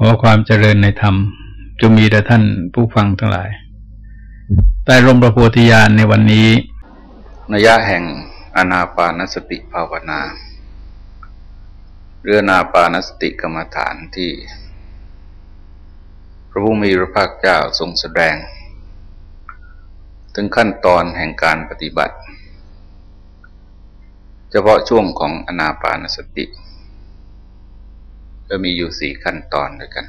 ขอความเจริญในธรรมจงมีแด่ท่านผู้ฟังทั้งหลาย ใต้ร่มประโพธิญาณในวันนี้นัยะแห่งอนาปานสติภาวนา เรือนาปานสติกรรมฐานที่ พระผู้มีพระภาคเจ้าทรงแสดง ถึงขั้นตอนแห่งการปฏิบัติ เฉพาะช่วงของอนาปานสติ ก็มีอยู่สี่ขั้นตอนด้วยกัน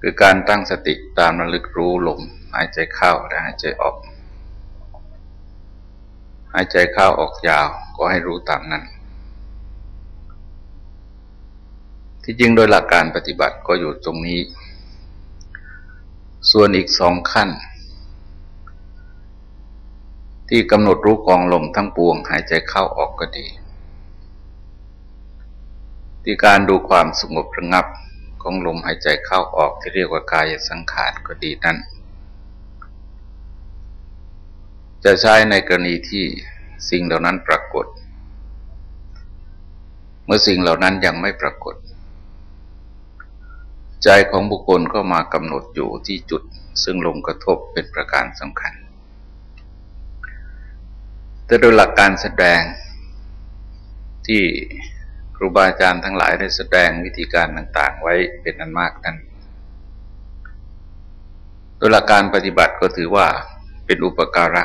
คือการตั้งสติตามระลึกรู้ลมหายใจเข้าและหายใจออก หายใจเข้าออกยาวก็ให้รู้ตามนั้น ที่จริงโดยหลักการปฏิบัติก็อยู่ตรงนี้ ส่วนอีกสองขั้น ที่กำหนดรู้กองลมทั้งปวง หายใจเข้าออกก็ดี ที่การดูความสงบระงับของลมหายใจเข้าออกที่เรียกว่ากายสังขารก็ดีนั้น จะใช้ในกรณีที่สิ่งเหล่านั้นปรากฏ เมื่อสิ่งเหล่านั้นยังไม่ปรากฏ ใจของบุคคลก็มากำหนดอยู่ที่จุด ซึ่งลมกระทบเป็นประการสำคัญ แต่โดยหลักการแสดงที่ ครูบาอาจารย์ทั้งหลายได้แสดงวิธีการต่าง ๆ ไว้เป็นอันมากนั้นโดยหลักการปฏิบัติก็ถือว่าเป็นอุปการะ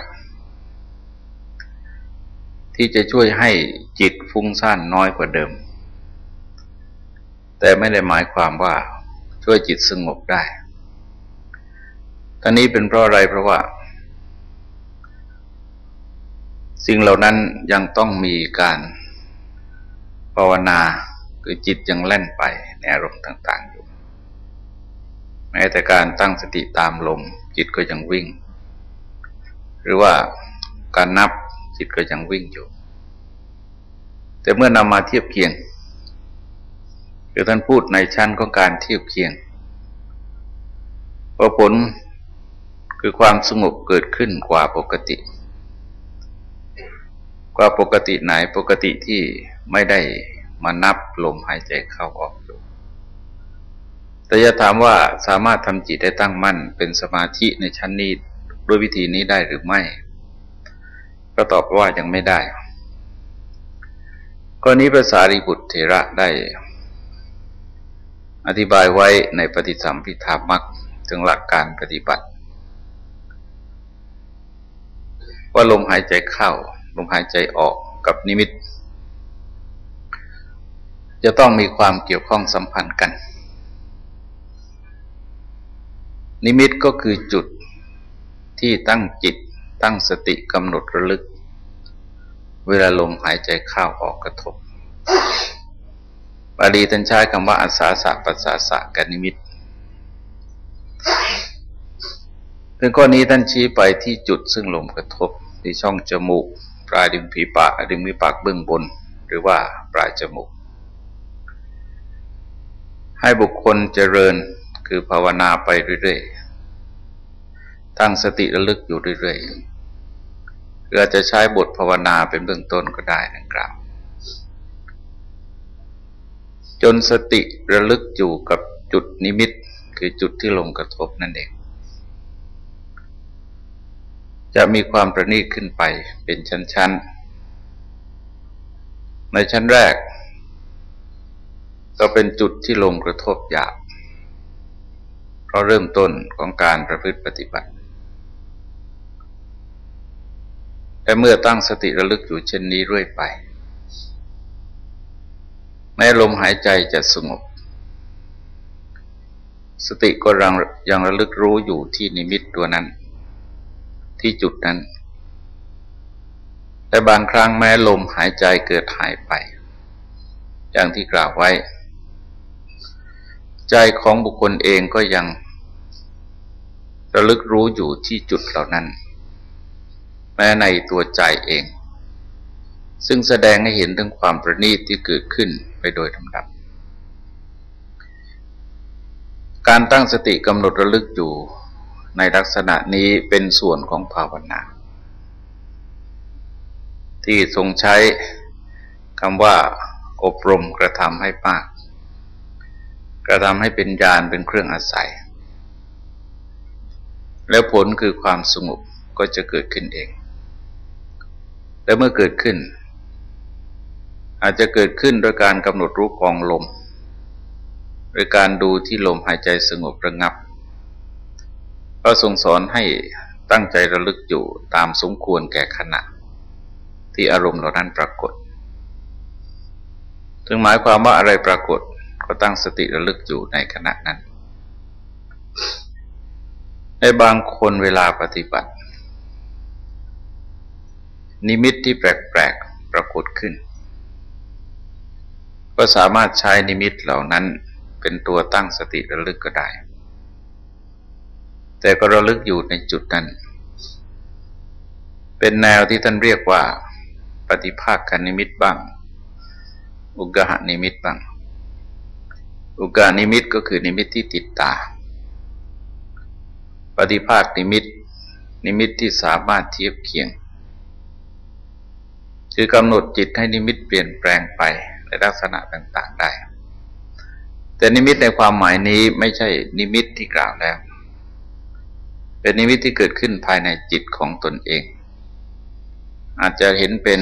ที่จะช่วยให้จิตฟุ้งซ่านน้อยกว่าเดิม แต่ไม่ได้หมายความว่าช่วยจิตสงบได้ท่านี้เป็นเพราะอะไรเพราะว่า สิ่งเหล่านั้นยังต้องมีการ ภาวนาคือจิตยังแล่นไปในอารมณ์ต่าง ๆ อยู่ แม้แต่การตั้งสติตามลมจิตก็ยังวิ่ง หรือว่าการนับจิตก็ยังวิ่งอยู่ แต่เมื่อนำมาเทียบเคียงคือท่านพูดในชั้นของการเทียบเคียงว่าผลคือความสงบเกิดขึ้นกว่าปกติ กว่าปกติไหนปกติที่ไม่ได้มานับลมหายใจเข้าออกอยู่แต่จะถามว่าสามารถทำจิตได้ตั้งมั่น เป็นสมาธิในชั้นนี้ด้วยวิธีนี้ได้หรือไม่ ก็ตอบว่ายังไม่ได้กรณีภาษาริบุตรเถระได้ อธิบายไว้ในปฏิสัมพิธามักถึงหลักการปฏิบัติ ว่าลมหายใจเข้า ลมหายใจออกกับนิมิต จะต้องมีความเกี่ยวข้องสัมพันธ์กัน นิมิตก็คือจุดที่ตั้งจิตตั้งสติกำหนดระลึก เวลาลมหายใจเข้าออกกระทบบาลีท่านใช้คำว่าอาสาสะปัสสาสะกันนิมิตถึงข้อนี้ท่านชี้ไปที่จุดซึ่งลมกระทบที่ช่องจมูก ปลายดิมผีปากดิมมีปากเบื้องบน หรือว่าปลายจมูก ให้บุคคลเจริญคือภาวนาไปเรื่อยๆ ตั้งสติระลึกอยู่เรื่อยๆรือจะใช้บทภาวนาเป็นเบื้องต้นก็ได้ดังกล่าวจนสติระลึกอยู่กับจุดนิมิตคือจุดที่ลงกระทบนั่นเอง จะมีความประณีตขึ้นไปเป็นชั้น ๆ ในชั้นแรก ก็เป็นจุดที่ลงกระทบหยาบเพราะเริ่มต้นของการประพฤติปฏิบัติแต่เมื่อตั้งสติระลึกอยู่เช่นนี้เรื่อยไป แม้ลมหายใจจะสงบ สติก็ยังยังระลึกรู้อยู่ที่นิมิตตัวนั้น ที่จุดนั้น แต่บางครั้งแม้ลมหายใจเกิดหายไป อย่างที่กล่าวไว้ ใจของบุคคลเองก็ยังระลึกรู้อยู่ที่จุดเหล่านั้น แม้ในตัวใจเอง ซึ่งแสดงให้เห็นถึงความประณีตที่เกิดขึ้นไปโดยลำดับ การตั้งสติกำหนดระลึกอยู่ ในลักษณะนี้เป็นส่วนของภาวนา ที่ทรงใช้คำว่าอบรมกระทำให้ปาก กระทำให้เป็นญาณเป็นเครื่องอาศัย แล้วผลคือความสงบก็จะเกิดขึ้นเอง และเมื่อเกิดขึ้น อาจจะเกิดขึ้นโดยการกำหนดรู้กองลมหรือการดูที่ลมหายใจสงบระงับ ก็ทรงสอนให้ตั้งใจระลึกอยู่ตามสมควรแก่ขณะ ที่อารมณ์เหล่านั้นปรากฏ ถึงหมายความว่าอะไรปรากฏก็ตั้งสติระลึกอยู่ในขณะนั้น ในบางคนเวลาปฏิบัติ นิมิตที่แปลกๆปรากฏขึ้น ก็สามารถใช้นิมิตเหล่านั้นเป็นตัวตั้งสติระลึกก็ได้ แต่ก็ระลึกอยู่ในจุดนั้น เป็นแนวที่ท่านเรียกว่า ปฏิภาคนิมิตบ้าง อุคคหนิมิตบ้าง อุคคหนิมิตก็คือนิมิตที่ติดตา ปฏิภาคนิมิต นิมิตที่สามารถเทียบเคียง คือกำหนดจิตให้นิมิตเปลี่ยนแปลงไปในลักษณะต่าง ๆได้ แต่นิมิตในความหมายนี้ไม่ใช่นิมิตที่กล่าวแล้ว เป็นนิมิตที่เกิดขึ้นภายในจิตของตนเอง อาจจะเห็นเป็น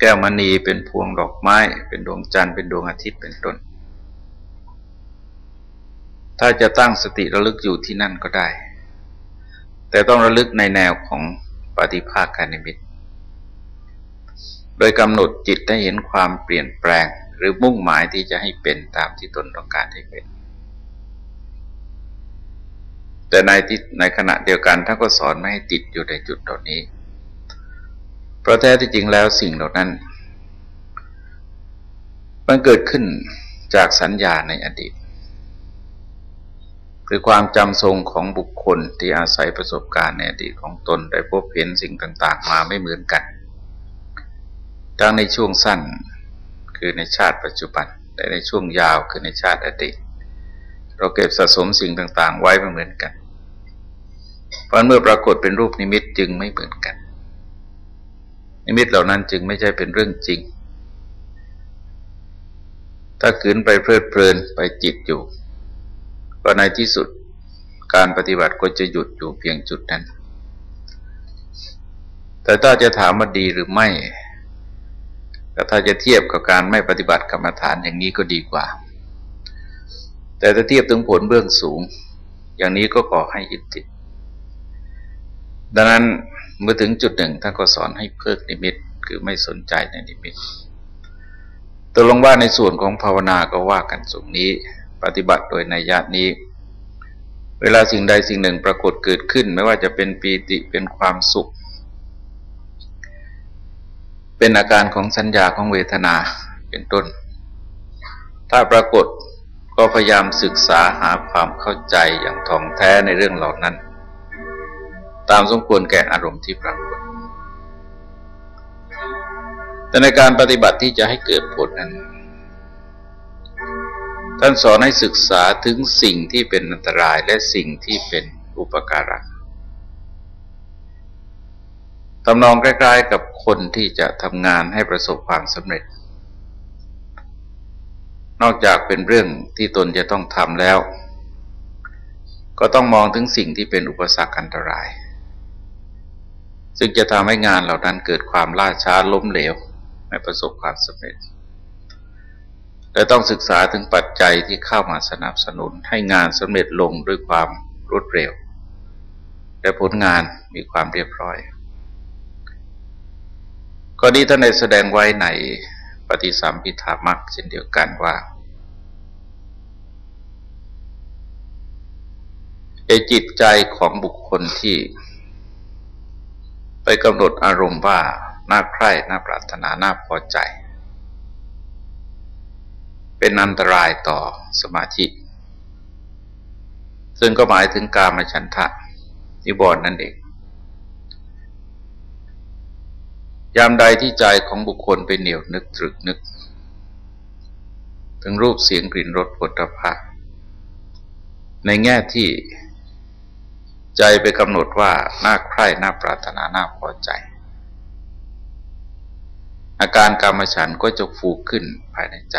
แก้วมณีเป็นพวงดอกไม้ เป็นดวงจันทร์เป็นดวงอาทิตย์เป็นต้น ถ้าจะตั้งสติระลึกอยู่ที่นั่นก็ได้ แต่ต้องระลึกในแนวของปฏิภาคการนิมิต โดยกำหนดจิตได้เห็นความเปลี่ยนแปลง หรือมุ่งหมายที่จะให้เป็นตามที่ตนต้องการให้เป็น แต่ในที่ในขณะเดียวกันท่านก็สอนไม่ให้ติดอยู่ในจุดตรงนี้ เพราะแท้ที่จริงแล้วสิ่งเหล่านั้น มันเกิดขึ้นจากสัญญาในอดีต คือความจำทรงของบุคคลที่อาศัยประสบการณ์ในอดีตของตนได้พบเห็นสิ่งต่างๆ มาไม่เหมือนกัน ทั้งในช่วงสั้นคือในชาติปัจจุบันแต่ในช่วงยาวคือในชาติอดีตเราเก็บสะสมสิ่งต่าง ๆ ไว้ไม่เหมือนกัน เพราะเมื่อปรากฏเป็นรูปนิมิตจึงไม่เหมือนกัน นิมิตเหล่านั้นจึงไม่ใช่เป็นเรื่องจริง ถ้าขืนไปเพลิดเพลินไปจิตอยู่ ก็ในที่สุดการปฏิบัติก็จะหยุดอยู่เพียงจุดนั้น แต่ถ้าจะถามว่าดีหรือไม่แต่ถ้าจะเทียบกับการไม่ปฏิบัติกรรมฐานอย่างนี้ก็ดีกว่า แต่ถ้าเทียบถึงผลเบื้องสูง อย่างนี้ก็ก่อให้ยึดติ ดังนั้นเมื่อถึงจุดหนึ่งท่านก็สอนให้เพิกนิมิตคือไม่สนใจในนิมิตตกลงว่าในส่วนของภาวนาก็ว่ากันสูงนี้ ปฏิบัติโดยในญาตินี้ เวลาสิ่งใดสิ่งหนึ่งปรากฏเกิดขึ้น ไม่ว่าจะเป็นปีติเป็นความสุข เป็นอาการของสัญญาของเวทนาเป็นต้น ถ้าปรากฏก็พยายามศึกษาหาความเข้าใจอย่างท่องแท้ในเรื่องเหล่านั้น ตามสมควรแก่อารมณ์ที่ปรากฏ แต่ในการปฏิบัติที่จะให้เกิดผลนั้น ท่านสอนให้ศึกษาถึงสิ่งที่เป็นอันตรายและสิ่งที่เป็นอุปการะตำนองใกล้ๆกับคนที่จะทำงานให้ประสบความสำเร็จ นอกจากเป็นเรื่องที่ตนจะต้องทำแล้ว ก็ต้องมองถึงสิ่งที่เป็นอุปสรรคอันตราย ซึ่งจะทำให้งานเหล่านั้นเกิดความล่าช้าล้มเหลว ไม่ประสบความสำเร็จและต้องศึกษาถึงปัจจัยที่เข้ามาสนับสนุนให้งานสำเร็จลงด้วยความรวดเร็ว และผลงานมีความเรียบร้อยก็นี้ท่านได้แสดงไว้ในปฏิสัมพิธามักเช่นเดียวกันว่าเอจิตใจของบุคคลที่ ไปกำหนดอารมณ์ว่าน่าใคร่น่าปรารถนาน่าพอใจ เป็นอันตรายต่อสมาธิซึ่งก็หมายถึงการมฉันทะนิบอนนั่นเองยามใดที่ใจของบุคคลเป็นเหนียวนึกตรึกนึก ถึงรูปเสียงกลิ่นรสผลพะในแง่ที่ ใจไปกำหนดว่าน่าใคร่น่าปรารถนาน่าพอใจ อาการกรรมฉันก็จะฟูขึ้นภายในใจ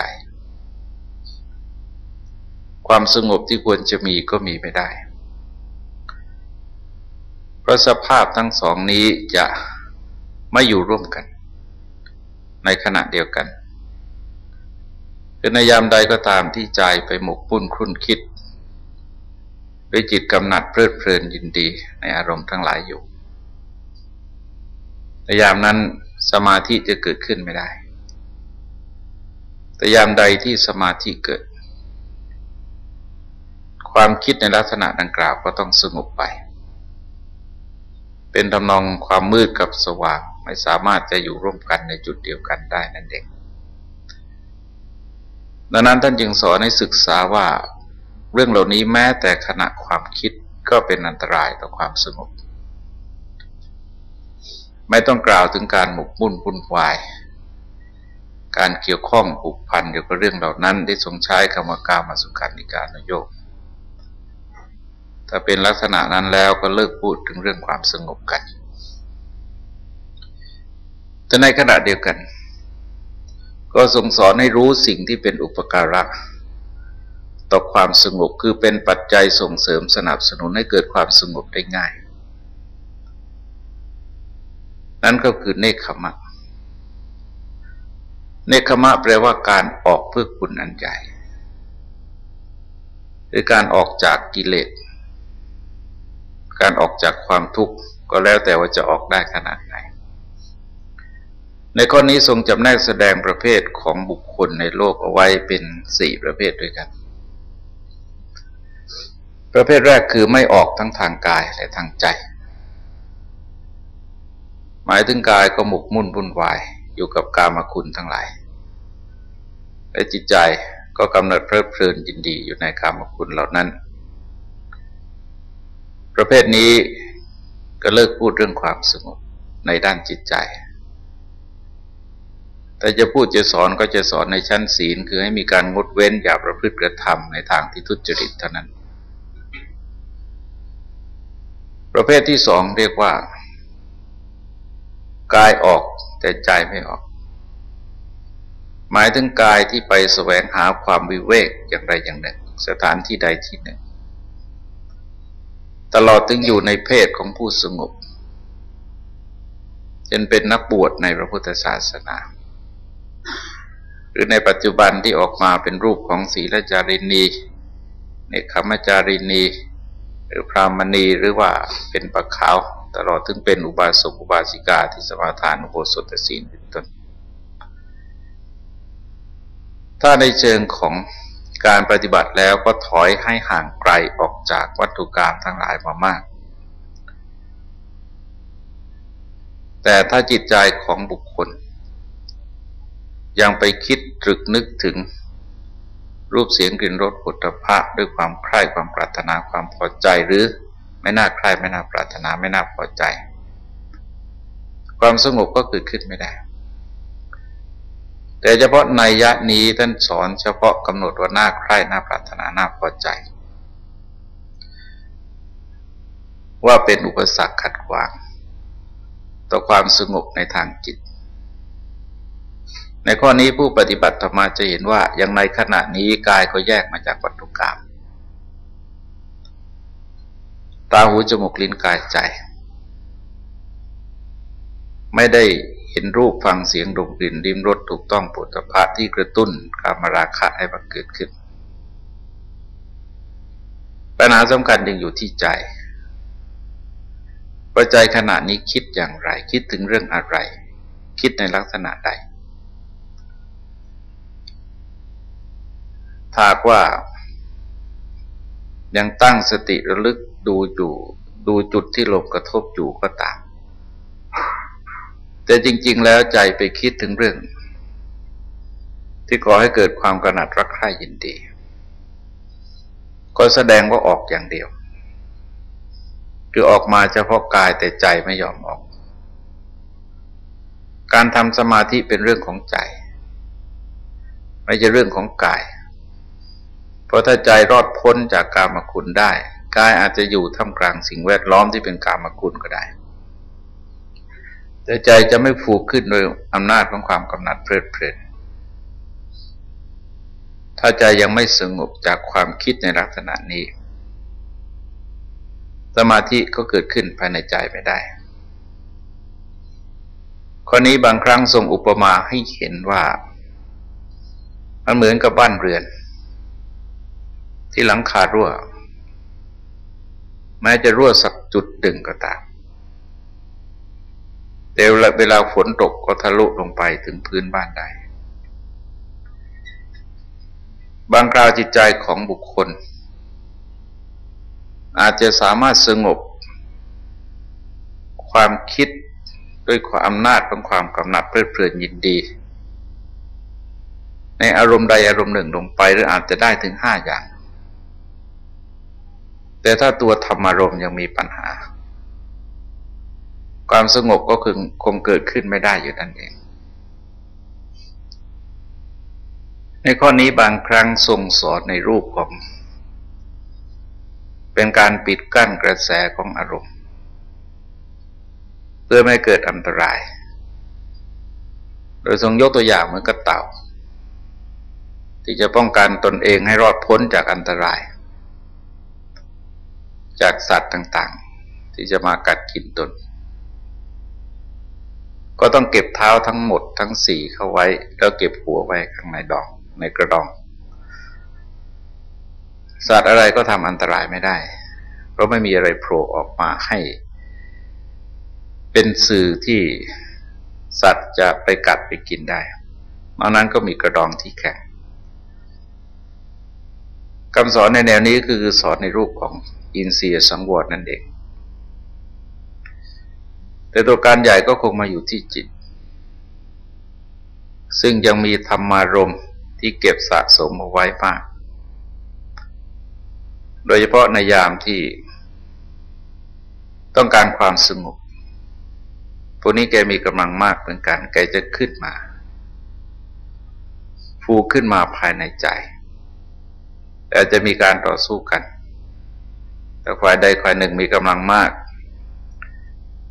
ความสงบที่ควรจะมีก็มีไม่ได้เพราะสภาพทั้งสองนี้จะไม่อยู่ร่วมกัน ในขณะเดียวกันคือในยามใดก็ตามที่ใจไปหมกปุ้นครุ่นคิด ด้วยจิตกำหนัดเพลิดเพลินยินดีในอารมณ์ทั้งหลายอยู่ในยามนั้นสมาธิจะเกิดขึ้นไม่ได้ แต่ยามใดที่สมาธิเกิด ความคิดในลักษณะดังกล่าวก็ต้องสงบไป เป็นทำนองความมืดกับสว่างไม่สามารถจะอยู่ร่วมกันในจุดเดียวกันได้นั่นเองดังนั้นท่านจึงสอนให้ศึกษาว่า เรื่องเหล่านี้แม้แต่ขณะความคิดก็เป็นอันตรายต่อความสงบ ไม่ต้องกล่าวถึงการหมกมุ่นวุ่นวาย การเกี่ยวข้องผูกพันเกี่ยวกับเรื่องเหล่านั้นได้ทรงใช้คำว่ากามาสุขันธิการนโยกถ้าเป็นลักษณะนั้นแล้วก็เลิกพูดถึงเรื่องความสงบกัน แต่ในขณะเดียวกัน ก็ทรงสอนให้รู้สิ่งที่เป็นอุปการะ ต่อความสงบคือเป็นปัจจัยส่งเสริมสนับสนุนให้เกิดความสงบได้ง่าย นั่นก็คือเนคขมะ เนคขมะแปลว่าการออกเพื่อคุณอันใหญ่หรือการออกจากกิเลส การออกจากความทุกข์ก็แล้วแต่ว่าจะออกได้ขนาดไหน ในข้อนี้ทรงจำแนกแสดงประเภทของบุคคลในโลกเอาไว้เป็นสี่ประเภทด้วยกัน ประเภทแรกคือไม่ออกทั้งทางกายและทางใจ หมายถึงกายก็หมกมุ่นวุ่นวายอยู่กับกามคุณทั้งหลาย และจิตใจก็กำเนิดเพลิดเพลินยินดีอยู่ในกามคุณเหล่านั้น ประเภทนี้ก็เลิกพูดเรื่องความสงบในด้านจิตใจ แต่จะพูดจะสอนก็จะสอนในชั้นศีล คือให้มีการงดเว้นอย่าประพฤติกระทำในทางที่ทุจริตเท่านั้น ประเภทที่สองเรียกว่ากายออกแต่ใจไม่ออก หมายถึงกายที่ไปแสวงหาความวิเวกอย่างใดอย่างหนึ่ง สถานที่ใดที่หนึ่ง ตลอดถึงอยู่ในเพศของผู้สงบจนเป็นนักบวชในพระพุทธศาสนา หรือในปัจจุบันที่ออกมาเป็นรูปของศีลจารินีในคมจารินี หรือพรามณีหรือว่าเป็นปะขาว ตลอดถึงเป็นอุบาสกอุบาสิกาที่สมาทานอุโบสถศีลเป็นต้น ถ้าในเชิงของการปฏิบัติแล้วก็ถอยให้ห่างไกลออกจากวัตถุกรรมทั้งหลายมามาก แต่ถ้าจิตใจของบุคคล ยังไปคิดตรึกนึกถึง รูปเสียงกลิ่นรสปุถะพะด้วยความใคร่ความปรารถนาความพอใจหรือไม่น่าใคร่ไม่น่าปรารถนาไม่น่าพอใจ ความสงบก็เกิดขึ้นไม่ได้ แต่เฉพาะในยะนี้ท่านสอนเฉพาะกำหนดว่าน่าใคร่น่าปรารถนาน่าพอใจ ว่าเป็นอุปสรรคขัดขวาง ต่อความสงบในทางจิต ในข้อนี้ผู้ปฏิบัติธรรมาจะเห็นว่าอย่างในขณะนี้กายก็แยกมาจากวัตถุกรรมตาหูจมูกลิ้นกายใจ ไม่ได้เห็นรูปฟังเสียงดมกลิ่นริมรสถูกต้องปุถะพะที่กระตุ้นกามราคะให้บังเกิดขึ้น ปัญหาสำคัญยังอยู่ที่ใจปัจจัยขณะนี้คิดอย่างไร คิดถึงเรื่องอะไร คิดในลักษณะใด หากว่า ยังตั้งสติระลึกดูอยู่ ดูจุดที่ลมกระทบอยู่ก็ตาม แต่จริง ๆ แล้วใจไปคิดถึงเรื่อง ที่ก่อให้เกิดความกระหนัดรักใคร่ยินดี ก็แสดงว่าออกอย่างเดียว คือออกมาเฉพาะกายแต่ใจไม่ยอมออก การทำสมาธิเป็นเรื่องของใจ ไม่ใช่เรื่องของกาย เพราะถ้าใจรอดพ้นจากกามคุณได้กายอาจจะอยู่ท่ามกลางสิ่งแวดล้อมที่เป็นกามคุณก็ได้ แต่ใจจะไม่ฟูกขึ้นโดยอำนาจของความกำหนัดเพลิดเพลินถ้าใจยังไม่สงบจากความคิดในลักษณะนี้ สมาธิก็เกิดขึ้นภายในใจไม่ได้ข้อนี้บางครั้งทรงอุปมาให้เห็นว่า มันเหมือนกับบ้านเรือน ที่หลังคารั่ว แม้จะรั่วสักจุดดึงก็ตามแต่เวลาฝนตกก็ทะลุลงไปถึงพื้นบ้านได้ บางคราวจิตใจของบุคคล อาจจะสามารถสงบ ความคิดด้วยความอำนาจของความกำหนัดเพลิดเพลินยินดี ในอารมณ์ใดอารมณ์หนึ่งลงไปหรืออาจจะได้ถึงห้าอย่าง แต่ถ้าตัวธรรมารมณ์ยังมีปัญหา ความสงบก็คือคงเกิดขึ้นไม่ได้อยู่นั่นเอง ในข้อนี้บางครั้งทรงสอนในรูปของ เป็นการปิดกั้นกระแสของอารมณ์ เพื่อไม่เกิดอันตราย โดยทรงยกตัวอย่างเหมือนกับเต่า ที่จะป้องกันตนเองให้รอดพ้นจากอันตราย จากสัตว์ต่าง ๆ ที่จะมากัดกินตน ก็ต้องเก็บเท้าทั้งหมดทั้งสี่เข้าไว้ แล้วเก็บหัวไว้ข้างในดอง ในกระดอง สัตว์อะไรก็ทำอันตรายไม่ได้ เพราะไม่มีอะไรโผล่ออกมาให้ เป็นสื่อที่สัตว์จะไปกัดไปกินได้นอนั้นก็มีกระดองที่แข็งคำสอนในแนวนี้คือสอนในรูปของ อินเสียสังวรนั่นเอง แต่ตัวการใหญ่ก็คงมาอยู่ที่จิต ซึ่งยังมีธรรมารมที่เก็บสะสมเอาไว้มาก โดยเฉพาะในยามที่ต้องการความสงบพวกนี้แกมีกำลังมากเหมือนกัน แกจะขึ้นมา ฟูขึ้นมาภายในใจแต่จะมีการต่อสู้กัน แต่ฝ่ายใดฝ่ายหนึ่งมีกำลังมาก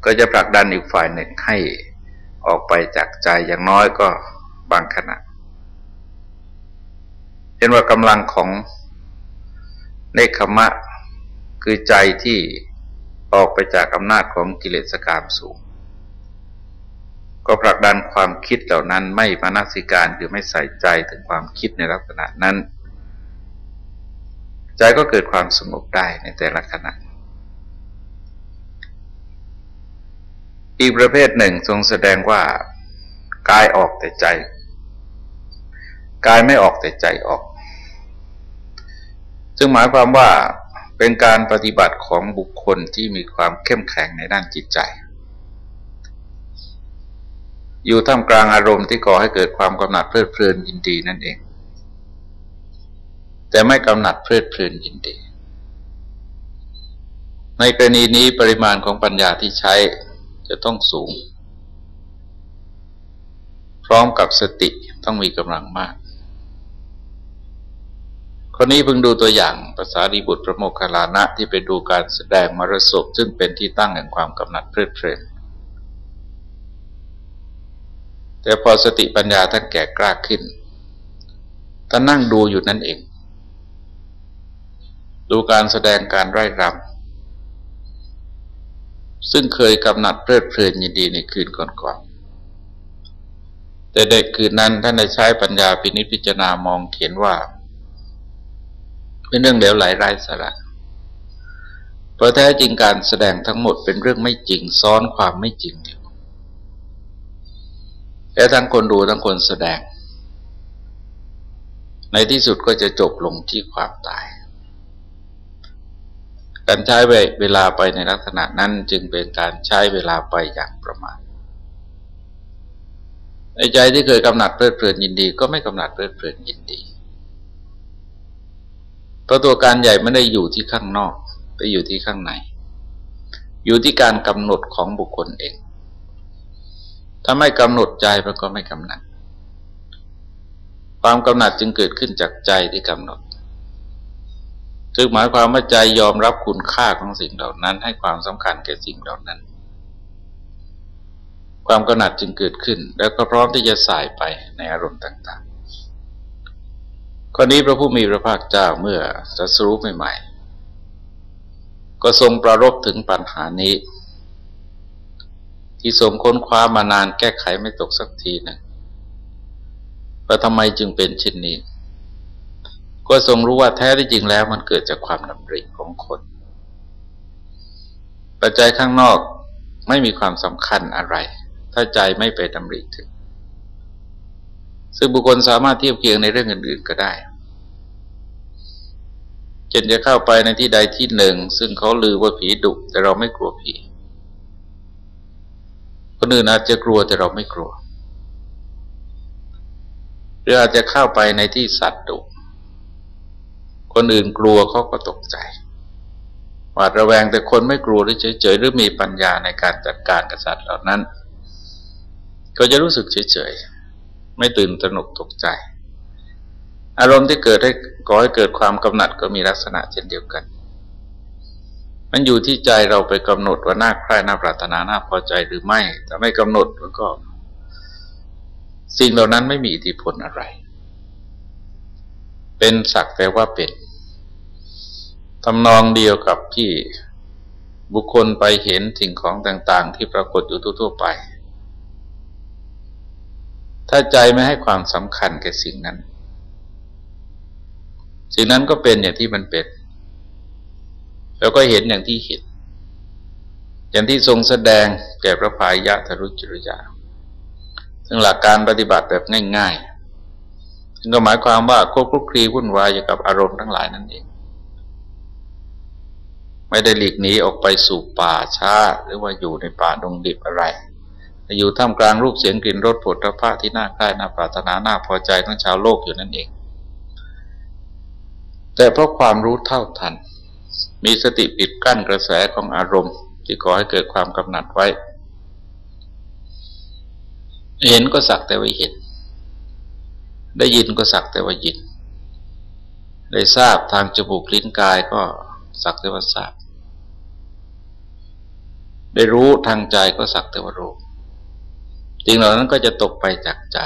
ก็จะผลักดันอีกฝ่ายหนึ่งให้ออกไปจากใจอย่างน้อยก็บางขณะเห็นว่ากำลังของเนคขมะคือใจที่ออกไปจากอำนาจของกิเลสกรรมสูง ก็ผลักดันความคิดเหล่านั้นไม่มานัสิการคือไม่ใส่ใจถึงความคิดในลักษณะนั้น ใจก็เกิดความสงบได้ในแต่ละขณะ อีกประเภทหนึ่งทรงแสดงว่ากายออกแต่ใจ กายไม่ออกแต่ใจออก ซึ่งหมายความว่าเป็นการปฏิบัติของบุคคลที่มีความเข้มแข็งในด้านจิตใจ อยู่ท่ามกลางอารมณ์ที่ก่อให้เกิดความกำหนัดเพลิดเพลินยินดีนั่นเอง แต่ไม่กำหนัดเพลิดเพลินยินดี ในกรณีนี้ปริมาณของปัญญาที่ใช้จะต้องสูง พร้อมกับสติต้องมีกำลังมากคนนี้เพิ่งดูตัวอย่างภาษาดีบุตรพระโมคคัลลานะที่ไปดูการแสดงมรสพซึ่งเป็นที่ตั้งแห่งความกำหนัดเพลิดเพลินแต่พอสติปัญญาท่านแก่กล้าขึ้นท่านนั่งดูอยู่นั่นเอง ดูการแสดงการไร้รำซึ่งเคยกำหนัดเพลิดเพลินยินดีในคืนก่อนๆแต่เด็กคืนนั้นท่านได้ใช้ปัญญาพินิจพิจารณามองเขียนว่าเป็นเรื่องเหลวไหลไร้สาระเพราะแท้จริงการแสดงทั้งหมดเป็นเรื่องไม่จริงซ้อนความไม่จริงอยู่และทั้งคนดูทั้งคนแสดง ในที่สุดก็จะจบลงที่ความตาย การใช้เวลาไปในลักษณะนั้นจึงเป็นการใช้เวลาไปอย่างประมาทในใจที่เคยกำหนัดเพลิดเพลินยินดี ก็ไม่กำหนัดเพลิดเพลินยินดีเพราะตัวการใหญ่ไม่ได้อยู่ที่ข้างนอก ไปอยู่ที่ข้างใน อยู่ที่การกำหนดของบุคคลเอง ถ้าไม่กำหนดใจมันก็ไม่กำหนัด ความกำหนัดจึงเกิดขึ้นจากใจที่กำหนด ซึ่งหมายความว่าใจยอมรับคุณค่าของสิ่งเหล่านั้น ให้ความสำคัญแก่สิ่งเหล่านั้น ความกระหนัดจึงเกิดขึ้น แล้วก็พร้อมที่จะสายไปในอารมณ์ต่างๆข้อนี้พระผู้มีพระภาคเจ้าเมื่อสัสรู้ใหม่ๆ ก็ทรงประรบถึงปัญหานี้ ที่ทรงค้นคว้ามานานแก้ไขไม่ตกสักทีหนึ่งว่าทำไมจึงเป็นเช่นนี้ ก็ทรงรู้ว่าแท้ที่จริงแล้วมันเกิดจากความดำริของคน ปัจจัยข้างนอกไม่มีความสำคัญอะไร ถ้าใจไม่ไปดำริถึง ซึ่งบุคคลสามารถเทียบเคียงในเรื่องอื่นๆก็ได้เช่นจะเข้าไปในที่ใดที่หนึ่ง ซึ่งเขาลือว่าผีดุแต่เราไม่กลัวผีคนอื่นอาจจะกลัวแต่เราไม่กลัวหรืออาจจะเข้าไปในที่สัตว์ดุ คนอื่นกลัวเขาก็ตกใจหวาดระแวงแต่คนไม่กลัวหรือเฉยๆหรือมีปัญญาในการจัดการกับสัตว์เหล่านั้น ก็จะรู้สึกเฉยๆไม่ตื่นตระหนกตกใจ อารมณ์ที่เกิดให้ก่อให้เกิดความกำหนัดก็มีลักษณะเช่นเดียวกัน มันอยู่ที่ใจเราไปกำหนดว่าน่าใคร่น่าปรารถนาน่าพอใจหรือไม่ถ้าไม่กำหนดมันก็ สิ่งเหล่านั้นไม่มีอิทธิพลอะไร เป็นสักแต่ว่าเป็น ทำนองเดียวกับที่บุคคลไปเห็นสิ่งของต่างๆ ที่ปรากฏอยู่ทั่วๆไป ถ้าใจไม่ให้ความสำคัญแก่สิ่งนั้น สิ่งนั้นก็เป็นอย่างที่มันเป็น แล้วก็เห็นอย่างที่เห็น อย่างที่ทรงแสดงแก่พระพายะธรุจริยาซึ่งหลักการปฏิบัติแบบง่ายๆซึ่งก็หมายความว่าควบคุกคลีวุ่นวายอยู่กับอารมณ์ทั้งหลายนั่นเอง ไม่ได้หลีกหนีออกไปสู่ป่าช้า หรือว่าอยู่ในป่าดงดิบอะไรอยู่ท่ามกลางรูปเสียงกลิ่นรสผลพระที่น่าใกล้น่าปรารถนาน่าพอใจของชาวโลกอยู่นั่นเอง แต่เพราะความรู้เท่าทัน มีสติปิดกั้นกระแสของอารมณ์ที่ก่อให้เกิดความกำหนัดไว้ เห็นก็สักแต่ว่าเห็น ได้ยินก็สักแต่ว่ายิน ได้ทราบทางจมูกลิ้นกายก็สักแต่ว่าทราบ ได้รู้ทางใจก็สักแต่ว่ารู้สิ่งเหล่านั้นก็จะตกไปจากใจ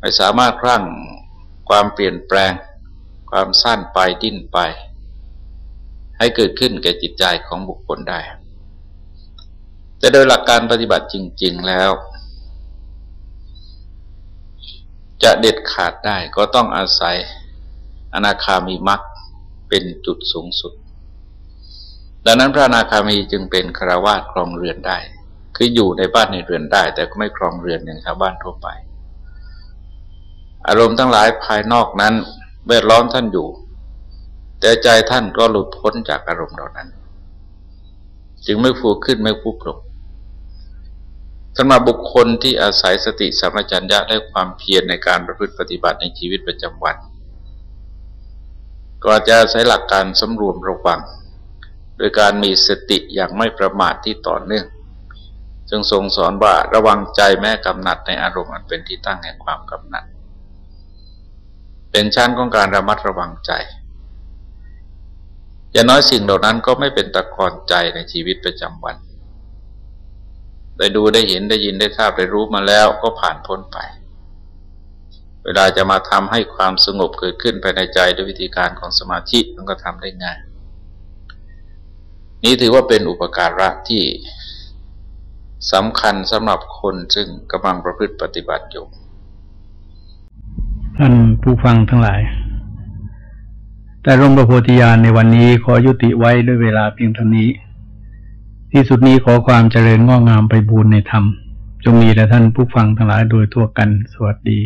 ไม่สามารถครั่งความเปลี่ยนแปลง ความสั้นไปดิ้นไป ให้เกิดขึ้นแก่จิตใจของบุคคลได้ แต่โดยหลักการปฏิบัติจริง ๆแล้ว จะเด็ดขาดได้ก็ต้องอาศัยอนาคามีมักเป็นจุดสูงสุด ดังนั้นพระอนาคามีจึงเป็นคราวาสครองเรือนได้ คืออยู่ในบ้านในเรือนได้ แต่ก็ไม่ครองเรือนอย่างชาวบ้านทั่วไป อารมณ์ทั้งหลายภายนอกนั้นเวดล้อมท่านอยู่ แต่ใจท่านก็หลุดพ้นจากอารมณ์เหล่านั้น จึงไม่ฟูขึ้นไม่ฟูปลงสำหรับบุคคลที่อาศัยสติสัมปชัญญะและความเพียรในการประพฤติปฏิบัติในชีวิตประจำวัน ก็จะใช้หลักการสำรวมระวัง โดยการมีสติอย่างไม่ประมาทที่ต่อเนื่อง จึงทรงสอนว่าระวังใจแม้กำหนัดในอารมณ์อันเป็นที่ตั้งแห่งความกำหนัด เป็นชั้นของการระมัดระวังใจ อย่างน้อยสิ่งเหล่านั้นก็ไม่เป็นตะกอนใจในชีวิตประจำวัน ได้ดูได้เห็นได้ยินได้ทราบได้รู้มาแล้วก็ผ่านพ้นไป เวลาจะมาทำให้ความสงบเกิดขึ้นภายในใจด้วยวิธีการของสมาธิมันก็ทำได้ง่าย นี้ถือว่าเป็นอุปการะที่สำคัญสำหรับคนซึ่งกำลังประพฤติปฏิบัติอยู่ท่านผู้ฟังทั้งหลาย แต่ร่มประโพธิญาณในวันนี้ขอยุติไว้ด้วยเวลาเพียงเท่านี้ ที่สุดนี้ขอความเจริญงอกงามไปบูรณนธรรม จงมีแด่ท่านผู้ฟังทั้งหลายโดยทั่วกัน สวัสดี